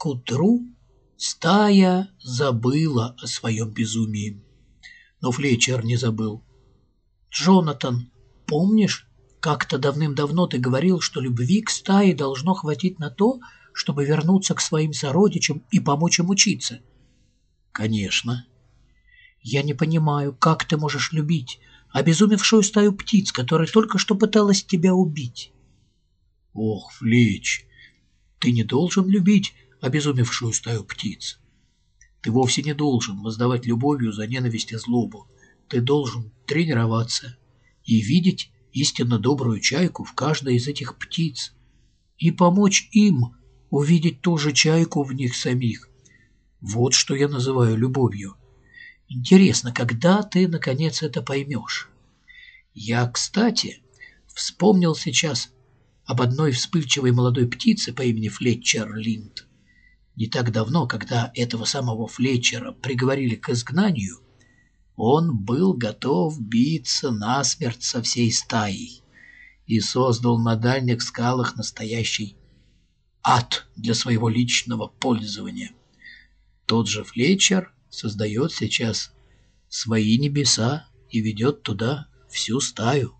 К утру стая забыла о своем безумии. Но Флетчер не забыл. «Джонатан, помнишь, как-то давным-давно ты говорил, что любви к стае должно хватить на то, чтобы вернуться к своим сородичам и помочь им учиться?» «Конечно». «Я не понимаю, как ты можешь любить обезумевшую стаю птиц, которая только что пыталась тебя убить?» «Ох, Флич, ты не должен любить обезумевшую стаю птиц. Ты вовсе не должен воздавать любовью за ненависть и злобу. Ты должен тренироваться и видеть истинно добрую чайку в каждой из этих птиц и помочь им увидеть ту же чайку в них самих. Вот что я называю любовью. Интересно, когда ты, наконец, это поймешь? Я, кстати, вспомнил сейчас об одной вспыльчивой молодой птице по имени Флетчер Линд. Не так давно, когда этого самого Флетчера приговорили к изгнанию, он был готов биться насмерть со всей стаей и создал на дальних скалах настоящий ад для своего личного пользования. Тот же Флетчер создает сейчас свои небеса и ведет туда всю стаю.